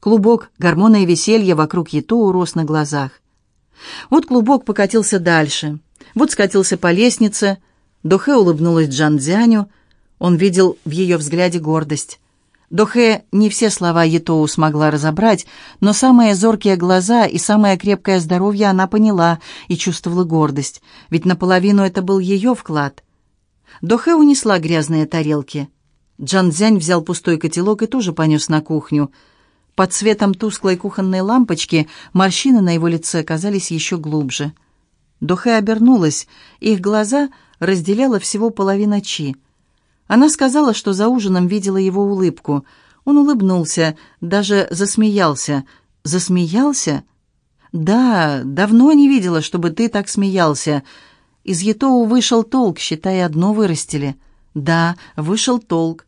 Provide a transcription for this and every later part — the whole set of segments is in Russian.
Клубок гормона и веселья вокруг Етоу рос на глазах. Вот клубок покатился дальше. Вот скатился по лестнице. Дохе улыбнулась Джан Дзяню. Он видел в ее взгляде гордость. Дохе не все слова Етоу смогла разобрать, но самые зоркие глаза и самое крепкое здоровье она поняла и чувствовала гордость, ведь наполовину это был ее вклад. Дохе унесла грязные тарелки. Джан Дзянь взял пустой котелок и тоже понес на кухню – под светом тусклой кухонной лампочки морщины на его лице казались еще глубже. Дохе обернулась, их глаза разделяла всего половина чи. Она сказала, что за ужином видела его улыбку. Он улыбнулся, даже засмеялся. «Засмеялся?» «Да, давно не видела, чтобы ты так смеялся. Из Етоу вышел толк, считай, одно вырастили». «Да, вышел толк».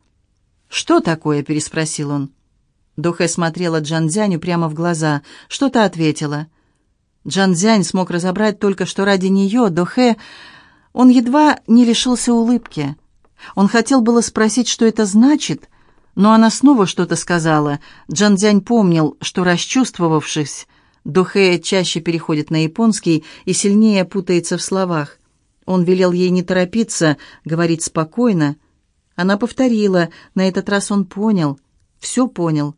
«Что такое?» — переспросил он. Дохэ смотрела Джанзяню прямо в глаза. Что-то ответила. Джанзянь смог разобрать только, что ради нее, Дохэ, он едва не лишился улыбки. Он хотел было спросить, что это значит, но она снова что-то сказала. Джанзянь помнил, что, расчувствовавшись, Дохэ чаще переходит на японский и сильнее путается в словах. Он велел ей не торопиться, говорить спокойно. Она повторила, на этот раз он понял, все понял.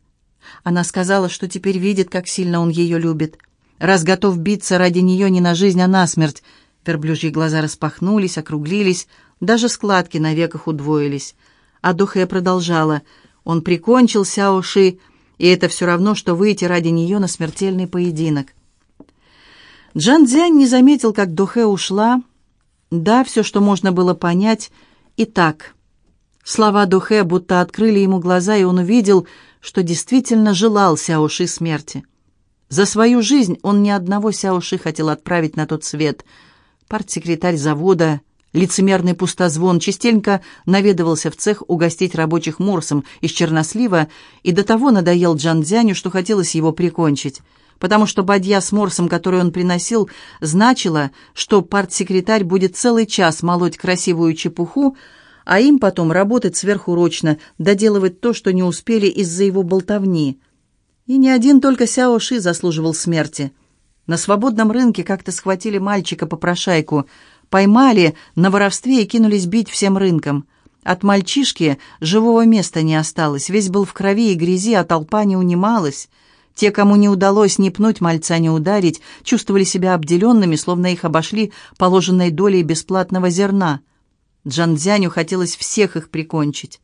Она сказала, что теперь видит, как сильно он ее любит. Раз готов биться ради нее не на жизнь, а на смерть. Верблюжьи глаза распахнулись, округлились, даже складки на веках удвоились. А Духе продолжала. Он прикончил Сяо Ши, и это все равно, что выйти ради нее на смертельный поединок. Джан Цзянь не заметил, как Духе ушла. Да, все, что можно было понять, и так. Слова Духе будто открыли ему глаза, и он увидел, что действительно желал Сяоши смерти. За свою жизнь он ни одного Сяоши хотел отправить на тот свет. Партсекретарь завода, лицемерный пустозвон, частенько наведывался в цех угостить рабочих морсом из чернослива и до того надоел Джанзяню, что хотелось его прикончить потому что бадья с морсом, который он приносил, значила, что партсекретарь будет целый час молоть красивую чепуху, а им потом работать сверхурочно, доделывать то, что не успели из-за его болтовни. И не один только Сяо Ши заслуживал смерти. На свободном рынке как-то схватили мальчика-попрошайку, поймали на воровстве и кинулись бить всем рынком. От мальчишки живого места не осталось, весь был в крови и грязи, а толпа не унималась. Те, кому не удалось ни пнуть мальца, ни ударить, чувствовали себя обделенными, словно их обошли положенной долей бесплатного зерна – Джанзяню хотелось всех их прикончить.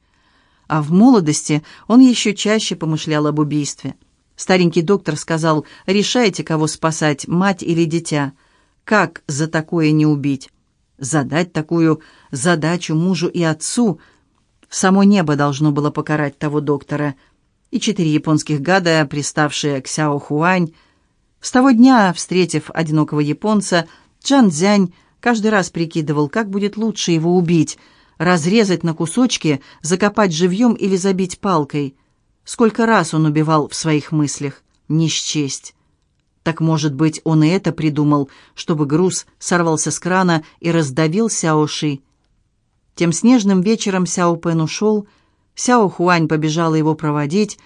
А в молодости он еще чаще помышлял об убийстве. Старенький доктор сказал, решайте, кого спасать, мать или дитя. Как за такое не убить? Задать такую задачу мужу и отцу. Само небо должно было покарать того доктора. И четыре японских гада, приставшие к Сяо Хуань. С того дня, встретив одинокого японца, Джан Цзянь Каждый раз прикидывал, как будет лучше его убить, разрезать на кусочки, закопать живьем или забить палкой. Сколько раз он убивал в своих мыслях, не счесть. Так, может быть, он и это придумал, чтобы груз сорвался с крана и раздавил Сяо Ши. Тем снежным вечером Сяо Пен ушел, Сяо Хуань побежала его проводить.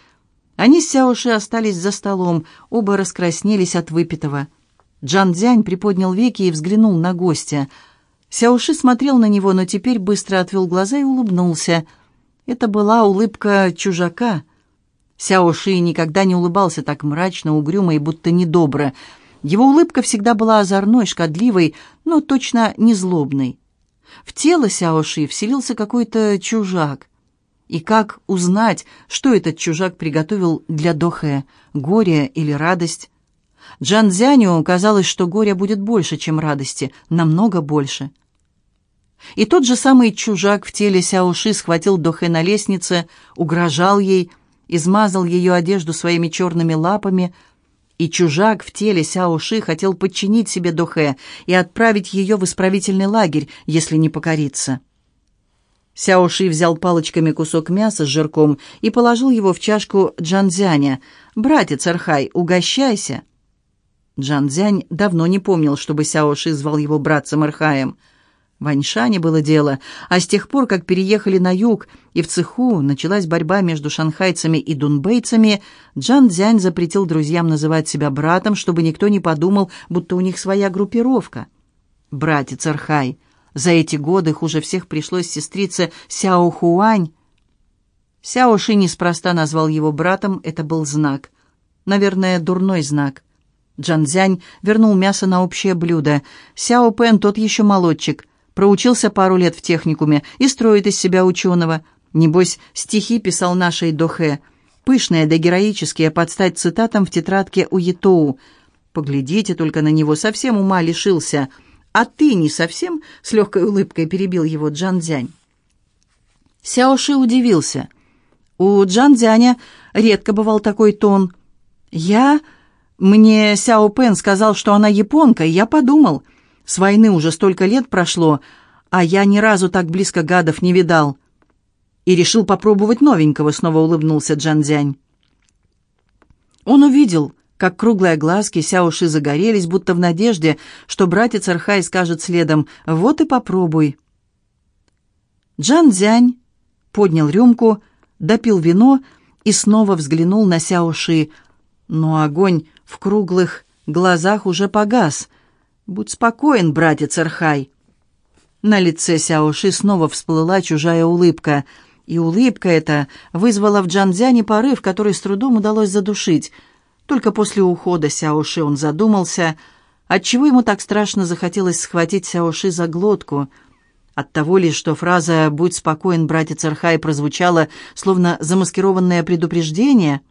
Они с Сяо Ши остались за столом, оба раскраснелись от выпитого – Джан Дзянь приподнял веки и взглянул на гостя. Сяоши смотрел на него, но теперь быстро отвел глаза и улыбнулся. Это была улыбка чужака. Сяоши никогда не улыбался так мрачно, угрюмо и будто недобро. Его улыбка всегда была озорной, шкодливой, но точно не злобной. В тело Сяоши вселился какой-то чужак. И как узнать, что этот чужак приготовил для Дохэ, горе или радость? Джан Цзяню казалось, что горя будет больше, чем радости, намного больше. И тот же самый чужак в теле Сяоши схватил Дохэ на лестнице, угрожал ей, измазал ее одежду своими черными лапами, и чужак в теле Сяоши хотел подчинить себе Дохэ и отправить ее в исправительный лагерь, если не покориться. Сяоши взял палочками кусок мяса с жирком и положил его в чашку Джанзяня. «Братец Архай, угощайся!» Джан Цзянь давно не помнил, чтобы Сяо Ши звал его братцем Ирхаем. В Аньшане было дело, а с тех пор, как переехали на юг, и в цеху началась борьба между шанхайцами и дунбейцами, Джан Цзянь запретил друзьям называть себя братом, чтобы никто не подумал, будто у них своя группировка. Братец Архай. За эти годы хуже всех пришлось сестрице Сяо Хуань. Сяо Ши неспроста назвал его братом, это был знак. Наверное, дурной знак. Джан Цзянь вернул мясо на общее блюдо. Сяо Пен тот еще молодчик — проучился пару лет в техникуме и строит из себя ученого. Небось, стихи писал нашей Дохе, пышные да героические, под стать цитатам в тетрадке у Етоу. Поглядите только на него, совсем ума лишился. А ты не совсем, с легкой улыбкой перебил его Джан Дзянь. Сяоши удивился. У Джан Дзяня редко бывал такой тон. «Я...» Мне Сяо Пен сказал, что она японка, и я подумал — с войны уже столько лет прошло, а я ни разу так близко гадов не видал. И решил попробовать новенького, снова улыбнулся Джан Дзянь. Он увидел, как круглые глазки Сяоши загорелись, будто в надежде, что братец Архай скажет следом «Вот и попробуй». Джан Дзянь поднял рюмку, допил вино и снова взглянул на Сяоши, но огонь в круглых глазах уже погас, «Будь спокоен, братец Архай». На лице Сяоши снова всплыла чужая улыбка, и улыбка эта вызвала в Джанзяне порыв, который с трудом удалось задушить. Только после ухода Сяоши он задумался, отчего ему так страшно захотелось схватить Сяоши за глотку. От того ли, что фраза «Будь спокоен, братец Архай» прозвучала, словно замаскированное предупреждение.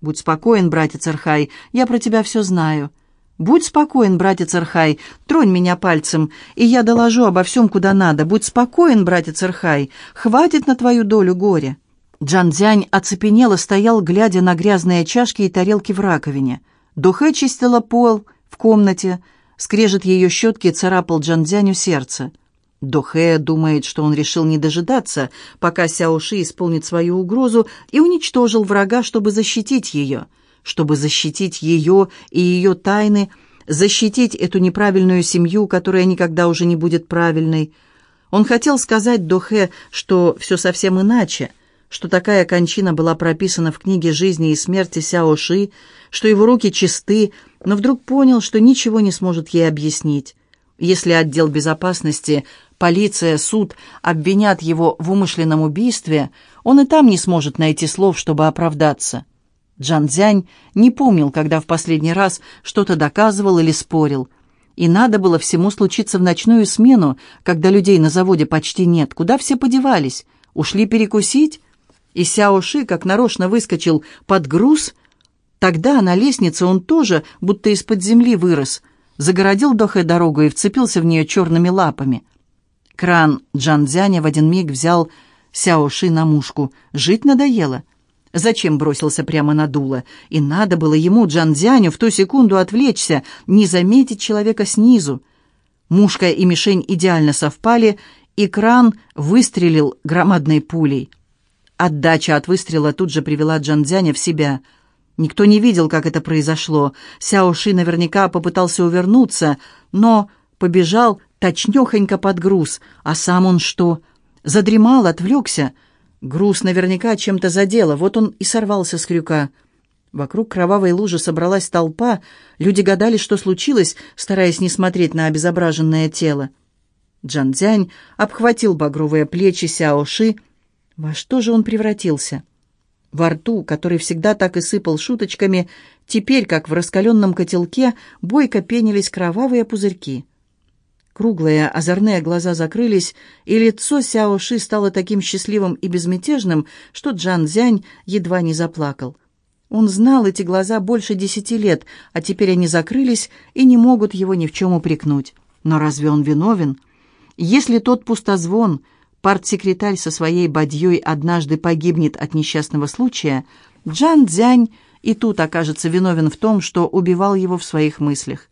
«Будь спокоен, братец Архай, я про тебя все знаю». «Будь спокоен, братец Архай, тронь меня пальцем, и я доложу обо всем, куда надо. Будь спокоен, братец Архай, хватит на твою долю горя». Джан Дзянь оцепенело стоял, глядя на грязные чашки и тарелки в раковине. Духэ чистила пол в комнате, скрежет ее щетки царапал Джан Дзяню сердце. Дохэ думает, что он решил не дожидаться, пока Сяоши исполнит свою угрозу, и уничтожил врага, чтобы защитить ее — чтобы защитить ее и ее тайны, защитить эту неправильную семью, которая никогда уже не будет правильной. Он хотел сказать Дохе, что все совсем иначе, что такая кончина была прописана в книге жизни и смерти Сяо Ши, что его руки чисты, но вдруг понял, что ничего не сможет ей объяснить. Если отдел безопасности, полиция, суд обвинят его в умышленном убийстве, он и там не сможет найти слов, чтобы оправдаться. Джан Цзянь не помнил, когда в последний раз что-то доказывал или спорил. И надо было всему случиться в ночную смену, когда людей на заводе почти нет. Куда все подевались? Ушли перекусить? И Сяо Ши как нарочно выскочил под груз. Тогда на лестнице он тоже, будто из-под земли вырос, загородил Дохэ дорогу и вцепился в нее черными лапами. Кран Джан Цзяня в один миг взял Сяо Ши на мушку. Жить надоело. Зачем бросился прямо на дуло? И надо было ему, Джанзяню, в ту секунду отвлечься, не заметить человека снизу. Мушка и мишень идеально совпали, и кран выстрелил громадной пулей. Отдача от выстрела тут же привела Джанзяня в себя. Никто не видел, как это произошло. Сяо Ши наверняка попытался увернуться, но побежал точнёхонько под груз. А сам он что? Задремал, отвлекся — Груз наверняка чем-то задело, вот он и сорвался с крюка. Вокруг кровавой лужи собралась толпа, люди гадали, что случилось, стараясь не смотреть на обезображенное тело. Джан Цзянь обхватил багровые плечи Сяо Ши. Во что же он превратился? Во рту, который всегда так и сыпал шуточками, теперь, как в раскаленном котелке, бойко пенились кровавые пузырьки. Круглые озорные глаза закрылись, и лицо Сяо Ши стало таким счастливым и безмятежным, что Джан Зянь едва не заплакал. Он знал эти глаза больше десяти лет, а теперь они закрылись и не могут его ни в чем упрекнуть. Но разве он виновен? Если тот пустозвон, партсекретарь со своей бадьей однажды погибнет от несчастного случая, Джан Дзянь и тут окажется виновен в том, что убивал его в своих мыслях.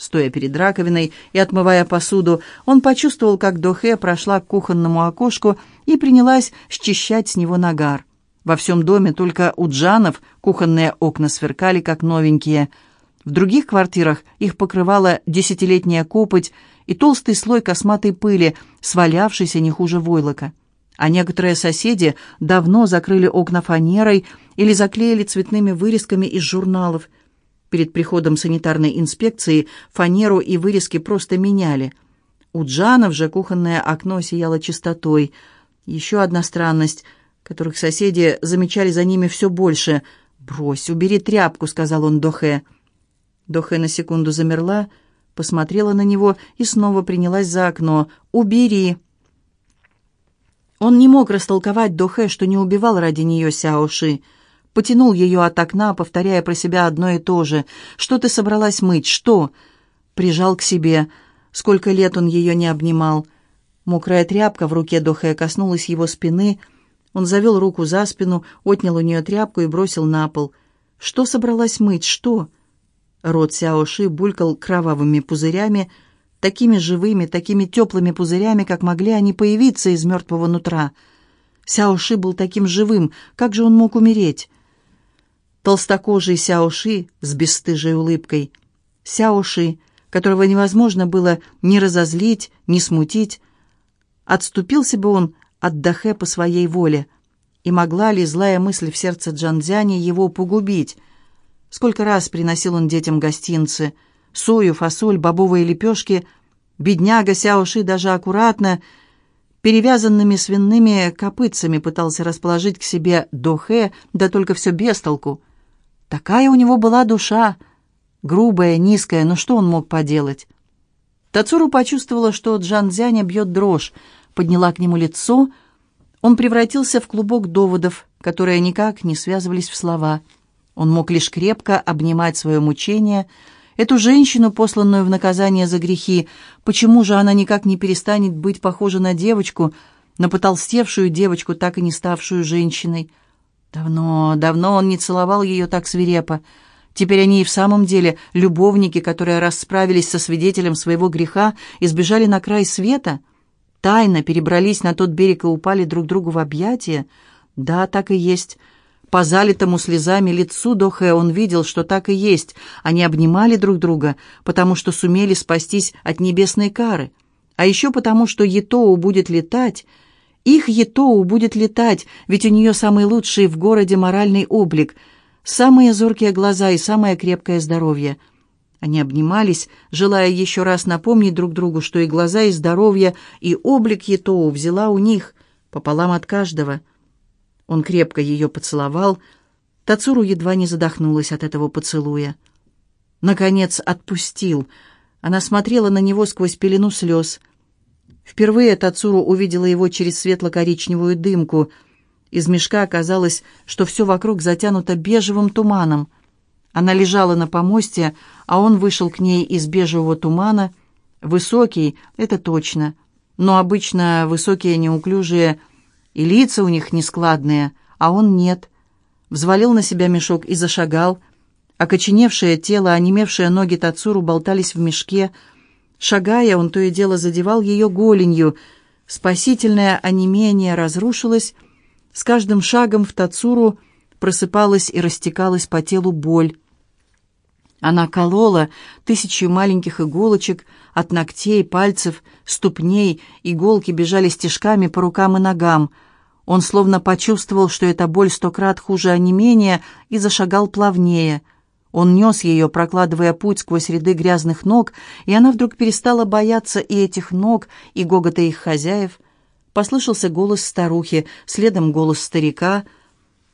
Стоя перед раковиной и отмывая посуду, он почувствовал, как Дохе прошла к кухонному окошку и принялась счищать с него нагар. Во всем доме только у Джанов кухонные окна сверкали, как новенькие. В других квартирах их покрывала десятилетняя копоть, и толстый слой косматой пыли, свалявшийся не хуже войлока. А некоторые соседи давно закрыли окна фанерой или заклеили цветными вырезками из журналов. Перед приходом санитарной инспекции фанеру и вырезки просто меняли. У Джанов же кухонное окно сияло чистотой. Еще одна странность, которых соседи замечали за ними все больше. «Брось, убери тряпку», — сказал он Дохе. Дохе на секунду замерла, — посмотрела на него и снова принялась за окно. «Убери!» Он не мог растолковать Дохэ, что не убивал ради нее Сяоши. Потянул ее от окна, повторяя про себя одно и то же. «Что ты собралась мыть? Что?» Прижал к себе. Сколько лет он ее не обнимал. Мокрая тряпка в руке Дохэ коснулась его спины. Он завел руку за спину, отнял у нее тряпку и бросил на пол. «Что собралась мыть? Что?» Рот Сяоши булькал кровавыми пузырями, такими живыми, такими теплыми пузырями, как могли они появиться из мертвого нутра. Сяоши был таким живым, как же он мог умереть? Толстокожий Сяоши с бесстыжей улыбкой. Сяоши, которого невозможно было ни разозлить, ни смутить. Отступился бы он от Дахе по своей воле. И могла ли злая мысль в сердце Джанзяни его погубить — Сколько раз приносил он детям гостинцы, сою, фасоль, бобовые лепешки. Бедняга Сяоши даже аккуратно, перевязанными свиными копытцами пытался расположить к себе Дохе, да только все без толку. Такая у него была душа, грубая, низкая, но что он мог поделать? Тацуру почувствовала, что Джан Дзяня бьет дрожь, подняла к нему лицо. Он превратился в клубок доводов, которые никак не связывались в слова — он мог лишь крепко обнимать свое мучение, эту женщину, посланную в наказание за грехи. Почему же она никак не перестанет быть похожа на девочку, на потолстевшую девочку, так и не ставшую женщиной? Давно, давно он не целовал ее так свирепо. Теперь они и в самом деле любовники, которые расправились со свидетелем своего греха и сбежали на край света, тайно перебрались на тот берег и упали друг другу в объятия. Да, так и есть. По залитому слезами лицу Дохе он видел, что так и есть. Они обнимали друг друга, потому что сумели спастись от небесной кары. А еще потому, что Етоу будет летать. Их Етоу будет летать, ведь у нее самый лучший в городе моральный облик, самые зоркие глаза и самое крепкое здоровье. Они обнимались, желая еще раз напомнить друг другу, что и глаза, и здоровье, и облик Етоу взяла у них, пополам от каждого — он крепко ее поцеловал. Тацуру едва не задохнулась от этого поцелуя. Наконец отпустил. Она смотрела на него сквозь пелену слез. Впервые Тацуру увидела его через светло-коричневую дымку. Из мешка оказалось, что все вокруг затянуто бежевым туманом. Она лежала на помосте, а он вышел к ней из бежевого тумана. Высокий, это точно, но обычно высокие неуклюжие и лица у них нескладные, а он нет. Взвалил на себя мешок и зашагал. Окоченевшее тело, онемевшие ноги Тацуру болтались в мешке. Шагая, он то и дело задевал ее голенью. Спасительное онемение разрушилось. С каждым шагом в Тацуру просыпалась и растекалась по телу боль. Она колола тысячу маленьких иголочек от ногтей, пальцев, ступней, иголки бежали стежками по рукам и ногам. Он словно почувствовал, что эта боль сто крат хуже онемения, и зашагал плавнее. Он нес ее, прокладывая путь сквозь ряды грязных ног, и она вдруг перестала бояться и этих ног, и гогота их хозяев. Послышался голос старухи, следом голос старика.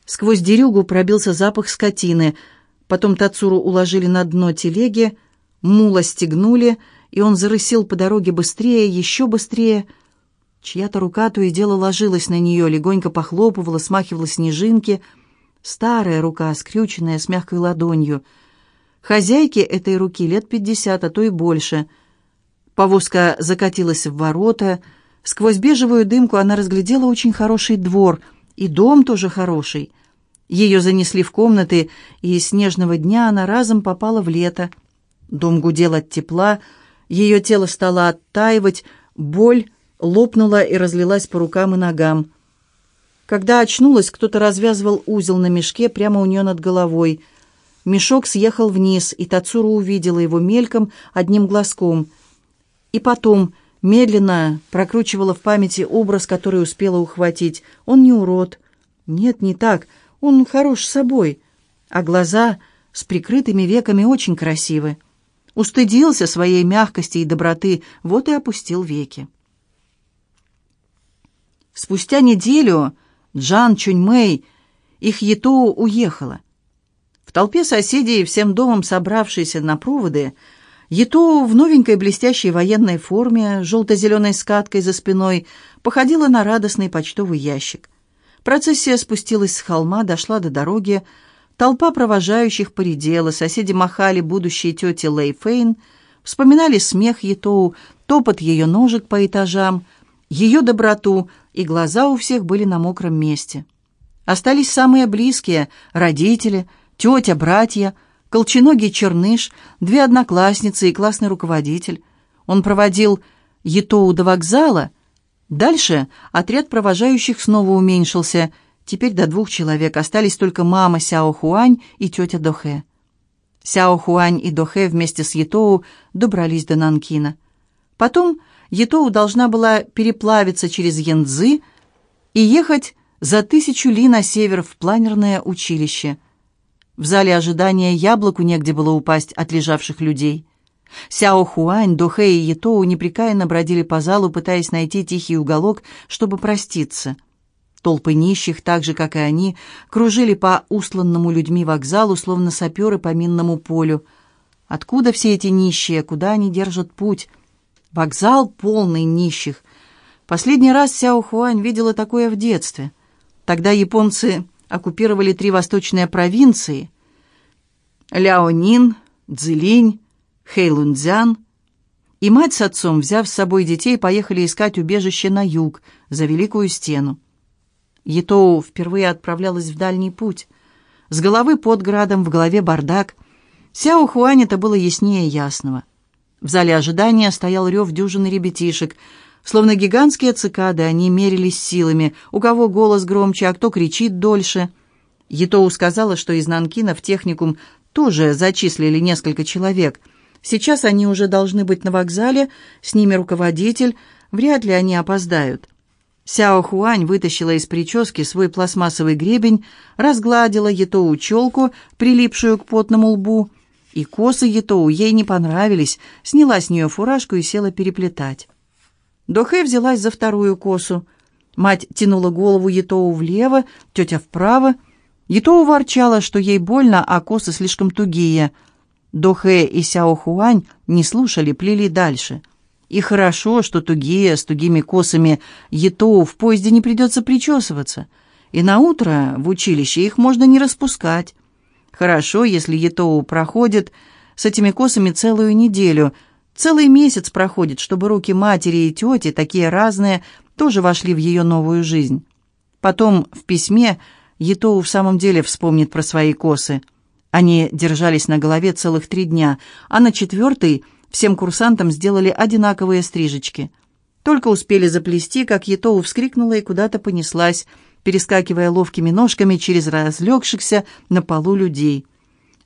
Сквозь дерюгу пробился запах скотины — Потом Тацуру уложили на дно телеги, мула стегнули, и он зарысил по дороге быстрее, еще быстрее. Чья-то рука то и дело ложилась на нее, легонько похлопывала, смахивала снежинки. Старая рука, скрюченная, с мягкой ладонью. Хозяйке этой руки лет пятьдесят, а то и больше. Повозка закатилась в ворота. Сквозь бежевую дымку она разглядела очень хороший двор, и дом тоже хороший — ее занесли в комнаты, и снежного дня она разом попала в лето. Дом гудел от тепла, ее тело стало оттаивать, боль лопнула и разлилась по рукам и ногам. Когда очнулась, кто-то развязывал узел на мешке прямо у нее над головой. Мешок съехал вниз, и Тацура увидела его мельком одним глазком. И потом медленно прокручивала в памяти образ, который успела ухватить. Он не урод. Нет, не так. Он хорош собой. А глаза с прикрытыми веками очень красивы. Устыдился своей мягкости и доброты, вот и опустил веки. Спустя неделю Джан Чуньмэй их Етоу уехала. В толпе соседей, всем домом собравшиеся на проводы, Етоу в новенькой блестящей военной форме, желто-зеленой скаткой за спиной, походила на радостный почтовый ящик. Процессия спустилась с холма, дошла до дороги, толпа провожающих поредела, соседи махали будущей тете Лэй Фейн, вспоминали смех Етоу, топот ее ножек по этажам, ее доброту, и глаза у всех были на мокром месте. Остались самые близкие — родители, тетя, братья, колченогий черныш, две одноклассницы и классный руководитель. Он проводил Етоу до вокзала. Дальше отряд провожающих снова уменьшился. Теперь до двух человек. Остались только мама Сяо Хуань и тетя Дохэ. Сяо Хуань и Дохэ вместе с Етоу добрались до Нанкина. Потом Етоу должна была переплавиться через Янцзы и ехать за тысячу ли на север в планерное училище. В зале ожидания яблоку негде было упасть от лежавших людей. Сяо Хуань, Дохэ и Етоу непрекаянно бродили по залу, пытаясь найти тихий уголок, чтобы проститься. Толпы нищих, так же, как и они, кружили по устланному людьми вокзалу, словно саперы по минному полю. Откуда все эти нищие, куда они держат путь? Вокзал полный нищих. Последний раз Сяо Хуань видела такое в детстве. Тогда японцы оккупировали три восточные провинции – Ляонин, Цзилинь, Хэйлунцзян. И мать с отцом, взяв с собой детей, поехали искать убежище на юг, за Великую Стену. Етоу впервые отправлялась в дальний путь. С головы под градом, в голове бардак. Сяо Хуань это было яснее ясного. В зале ожидания стоял рев дюжины ребятишек – Словно гигантские цикады, они мерились силами, у кого голос громче, а кто кричит дольше. Етоу сказала, что из Нанкина в техникум тоже зачислили несколько человек. Сейчас они уже должны быть на вокзале, с ними руководитель, вряд ли они опоздают. Сяо Хуань вытащила из прически свой пластмассовый гребень, разгладила Етоу челку, прилипшую к потному лбу, и косы Етоу ей не понравились, сняла с нее фуражку и села переплетать. Дохэ взялась за вторую косу. Мать тянула голову Етоу влево, тетя вправо. Етоу ворчала, что ей больно, а косы слишком тугие. Дохэ и Сяо Хуань не слушали, плели дальше. И хорошо, что тугие, с тугими косами Етоу в поезде не придется причесываться. И на утро в училище их можно не распускать. Хорошо, если Етоу проходит с этими косами целую неделю – Целый месяц проходит, чтобы руки матери и тети, такие разные, тоже вошли в ее новую жизнь. Потом в письме Етоу в самом деле вспомнит про свои косы. Они держались на голове целых три дня, а на четвертый всем курсантам сделали одинаковые стрижечки. Только успели заплести, как Етоу вскрикнула и куда-то понеслась, перескакивая ловкими ножками через разлегшихся на полу людей.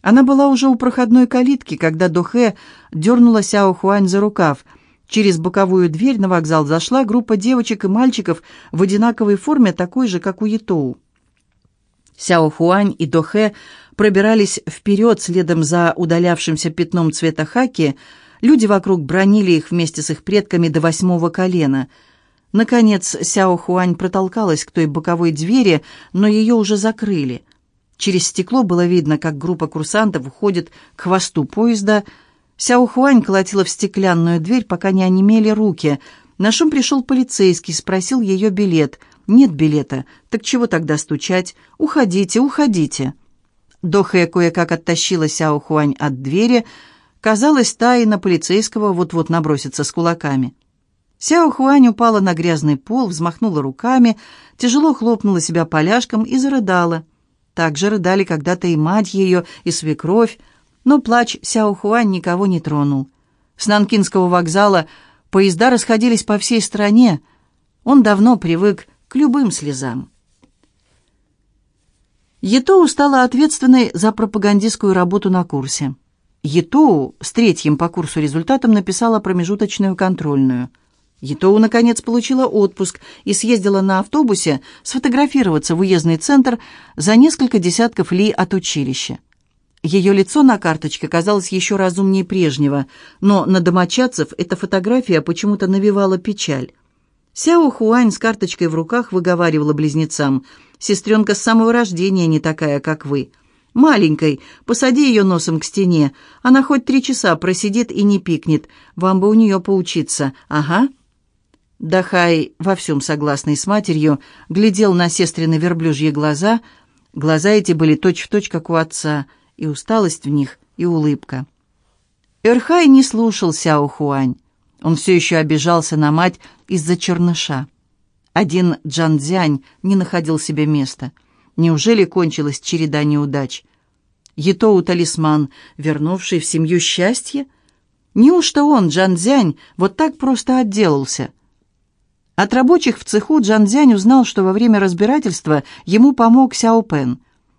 Она была уже у проходной калитки, когда Дохэ дернула Сяо Хуань за рукав. Через боковую дверь на вокзал зашла группа девочек и мальчиков в одинаковой форме, такой же, как у Етоу. Сяо Хуань и Дохэ пробирались вперед следом за удалявшимся пятном цвета хаки. Люди вокруг бронили их вместе с их предками до восьмого колена. Наконец Сяо Хуань протолкалась к той боковой двери, но ее уже закрыли – Через стекло было видно, как группа курсантов уходит к хвосту поезда. Сяо Хуань колотила в стеклянную дверь, пока не онемели руки. На шум пришел полицейский, спросил ее билет. «Нет билета. Так чего тогда стучать? Уходите, уходите». Дохэ кое-как оттащила Сяо Хуань от двери. Казалось, та и на полицейского вот-вот набросится с кулаками. Сяо Хуань упала на грязный пол, взмахнула руками, тяжело хлопнула себя поляшком и зарыдала. Так же рыдали когда-то и мать ее, и свекровь, но плач Сяо Хуань никого не тронул. С Нанкинского вокзала поезда расходились по всей стране. Он давно привык к любым слезам. Етоу стала ответственной за пропагандистскую работу на курсе. Етоу с третьим по курсу результатом написала промежуточную контрольную. Етоу, наконец, получила отпуск и съездила на автобусе сфотографироваться в уездный центр за несколько десятков ли от училища. Ее лицо на карточке казалось еще разумнее прежнего, но на домочадцев эта фотография почему-то навевала печаль. Сяо Хуань с карточкой в руках выговаривала близнецам. «Сестренка с самого рождения не такая, как вы. Маленькой, посади ее носом к стене. Она хоть три часа просидит и не пикнет. Вам бы у нее поучиться. Ага». Дахай, во всем согласный с матерью, глядел на сестрины верблюжьи глаза. Глаза эти были точь-в-точь, точь, как у отца, и усталость в них, и улыбка. Эрхай не слушал Сяо Хуань. Он все еще обижался на мать из-за черныша. Один Джан Цзянь не находил себе места. Неужели кончилась череда неудач? Етоу талисман, вернувший в семью счастье? Неужто он, Джан Цзянь, вот так просто отделался? От рабочих в цеху Джан Цзянь узнал, что во время разбирательства ему помог Сяо Пен.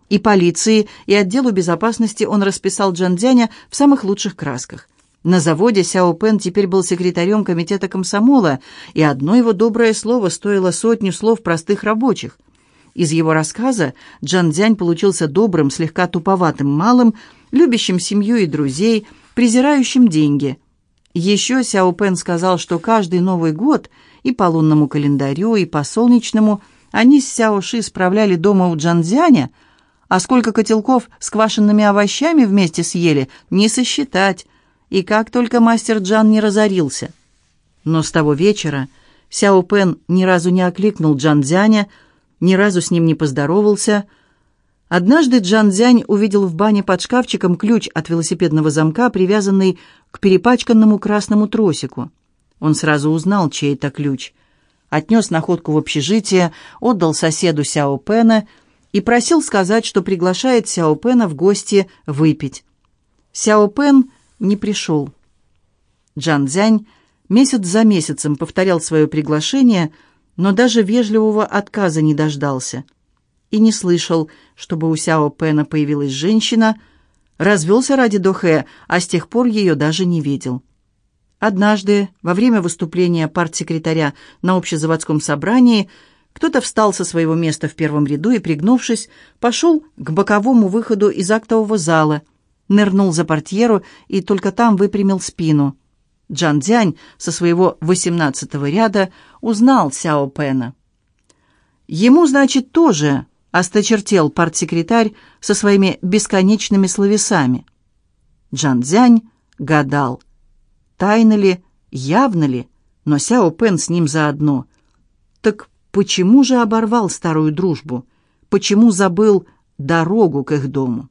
И полиции, и отделу безопасности он расписал Джан Цзяня в самых лучших красках. На заводе Сяо Пен теперь был секретарем комитета комсомола, и одно его доброе слово стоило сотню слов простых рабочих. Из его рассказа Джан Цзянь получился добрым, слегка туповатым малым, любящим семью и друзей, презирающим деньги. Еще Сяо Пен сказал, что каждый Новый год и по лунному календарю, и по солнечному они с Сяо Ши справляли дома у Джан Цзяня, а сколько котелков с квашенными овощами вместе съели, не сосчитать и как только мастер Джан не разорился. Но с того вечера Сяо Пен ни разу не окликнул Джан Дзяня, ни разу с ним не поздоровался. Однажды Джан Дзянь увидел в бане под шкафчиком ключ от велосипедного замка, привязанный к перепачканному красному тросику. Он сразу узнал, чей это ключ. Отнес находку в общежитие, отдал соседу Сяо Пена и просил сказать, что приглашает Сяо Пена в гости выпить. Сяо Пен не пришел. Джан Цзянь месяц за месяцем повторял свое приглашение, но даже вежливого отказа не дождался. И не слышал, чтобы у Сяо Пэна появилась женщина, развелся ради Дохэ, а с тех пор ее даже не видел. Однажды, во время выступления партсекретаря на общезаводском собрании, кто-то встал со своего места в первом ряду и, пригнувшись, пошел к боковому выходу из актового зала, нырнул за портьеру и только там выпрямил спину. Джан Дзянь со своего восемнадцатого ряда узнал Сяо Пэна. Ему, значит, тоже осточертел партсекретарь со своими бесконечными словесами. Джан Дзянь гадал, тайно ли, явно ли, но Сяо Пэн с ним заодно. Так почему же оборвал старую дружбу? Почему забыл дорогу к их дому?